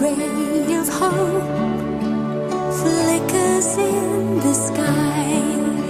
ray of hope flickers in the sky.